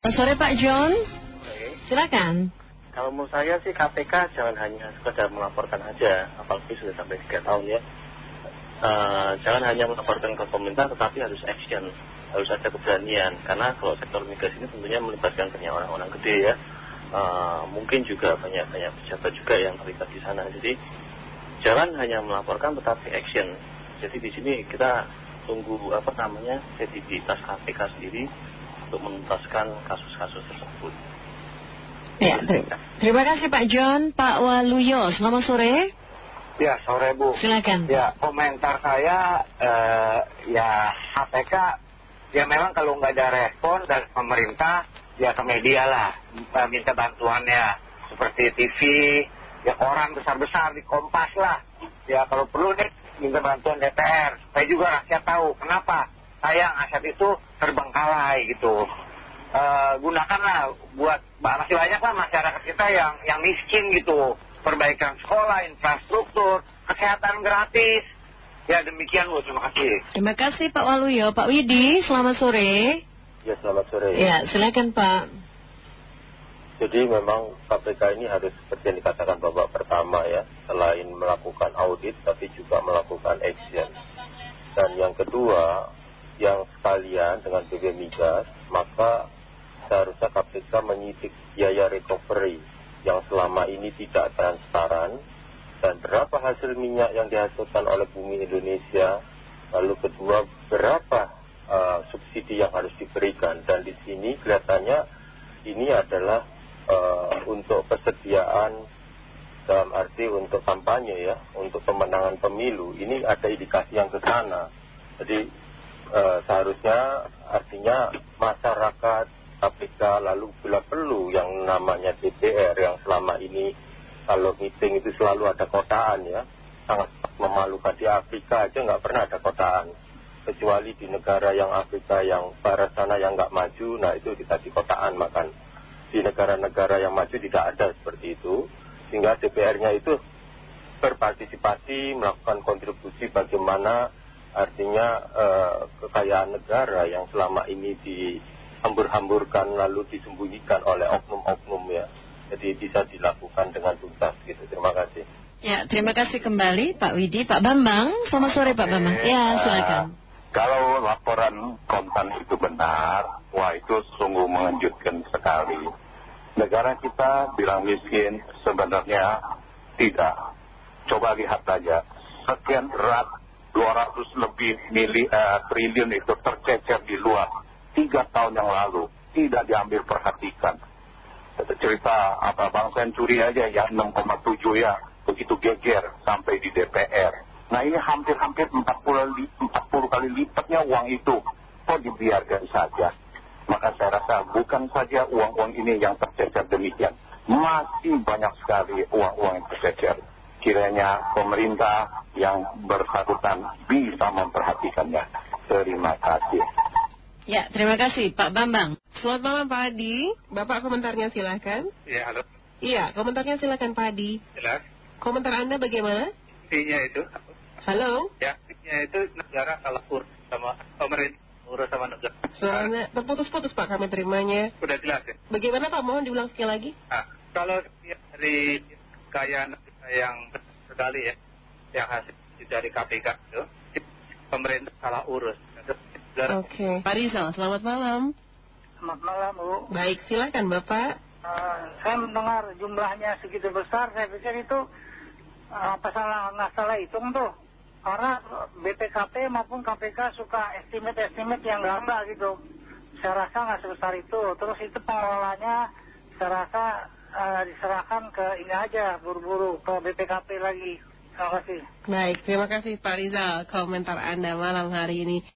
Selamat sore Pak John, silakan. Kalau menurut saya sih KPK jangan hanya sekedar melaporkan aja, apalagi sudah sampai 3 tahun ya. Eh, jangan hanya melaporkan ke pemerintah, tetapi harus action, harus ada keberanian. Karena kalau sektor migas ini tentunya melibatkan banyak orang-orang gede ya. Eh, mungkin juga banyak-banyak pejabat juga yang terlibat di sana. Jadi jangan hanya melaporkan, tetapi action. Jadi di sini kita tunggu apa namanya kredibilitas KPK sendiri untuk menuntaskan kasus-kasus tersebut. Ya, ter- terima kasih Pak John. Pak Waluyo, selamat sore. Ya, sore Bu. Silakan. Ya, komentar saya, eh, ya KPK, ya memang kalau nggak ada respon dari pemerintah, ya ke media lah, eh, minta bantuannya. Seperti TV, ya koran besar-besar di Kompas lah. Ya kalau perlu nih, minta bantuan DPR. Supaya juga rakyat tahu kenapa sayang aset itu terbengkalai gitu. Eh, gunakanlah buat masih banyak lah masyarakat kita yang yang miskin gitu perbaikan sekolah infrastruktur kesehatan gratis ya demikian bu terima kasih Terima kasih Pak Waluyo. Pak Widi, selamat sore. Ya selamat sore. Ya, silakan Pak. Jadi memang KPK ini harus seperti yang dikatakan Bapak pertama ya, selain melakukan audit tapi juga melakukan action. Dan yang kedua, yang sekalian dengan BB Migas, maka seharusnya KPK menyidik biaya recovery yang selama ini tidak transparan dan berapa hasil minyak yang dihasilkan oleh bumi Indonesia, lalu kedua berapa uh, subsidi yang harus diberikan dan di sini kelihatannya ini adalah uh, untuk persediaan dalam arti untuk kampanye ya, untuk pemenangan pemilu. Ini ada indikasi yang ke sana. Jadi seharusnya artinya masyarakat KPK lalu bila perlu yang namanya DPR yang selama ini kalau meeting itu selalu ada kotaan ya, sangat memalukan di Afrika aja nggak pernah ada kotaan. Kecuali di negara yang Afrika yang barat sana yang nggak maju, nah itu kita di kotaan makan di negara-negara yang maju tidak ada seperti itu sehingga DPR-nya itu berpartisipasi melakukan kontribusi bagaimana artinya eh, kekayaan negara yang selama ini dihambur-hamburkan lalu disembunyikan oleh oknum-oknum ya jadi bisa dilakukan dengan tuntas gitu terima kasih Ya, terima kasih kembali Pak Widi. Pak Bambang, selamat sore Pak Bambang. Ya, silakan. Kalau laporan kontan itu benar, wah itu sungguh mengejutkan sekali. Negara kita bilang miskin, sebenarnya tidak. Coba lihat saja, sekian berat 200 lebih mili, eh, triliun itu tercecer di luar. Tiga tahun yang lalu, tidak diambil perhatikan. Cerita apa Bang Senturi aja yang 6,7 ya, begitu geger sampai di DPR. Nah ini hampir-hampir 40, li- 40 kali lipatnya uang itu. Kok dibiarkan saja? Maka saya rasa bukan saja uang-uang ini yang tercecer demikian. Masih banyak sekali uang-uang yang tercecer. Kiranya pemerintah yang bersangkutan bisa memperhatikannya. Terima kasih. Ya, terima kasih Pak Bambang. Selamat malam Pak Adi. Bapak komentarnya silakan. Ya halo, Iya, komentarnya silakan Pak Adi. jelas. Komentar Anda bagaimana? Intinya itu, Halo, ya intinya itu negara kalah urus sama pemerintah, urus sama negara. suaranya terputus-putus Pak kami terimanya. Udah jelas ya. Bagaimana Pak? Mohon diulang sekali lagi. Nah, kalau dari kekayaan yang besar sekali ya, yang hasil dari KPK itu, pemerintah salah urus. Oke. Pak Rizal, selamat malam. Selamat malam Bu. Baik, silakan Bapak. Eh, saya mendengar jumlahnya segitu besar, saya pikir itu eh, apa salah nggak salah hitung tuh. Karena BPKP maupun KPK suka estimate-estimate yang gamblang gitu. Saya rasa nggak sebesar itu. Terus itu pengelolanya saya rasa eh, diserahkan ke ini aja buru-buru ke BPKP lagi. Terima kasih. Baik, terima kasih Pak Rizal komentar Anda malam hari ini.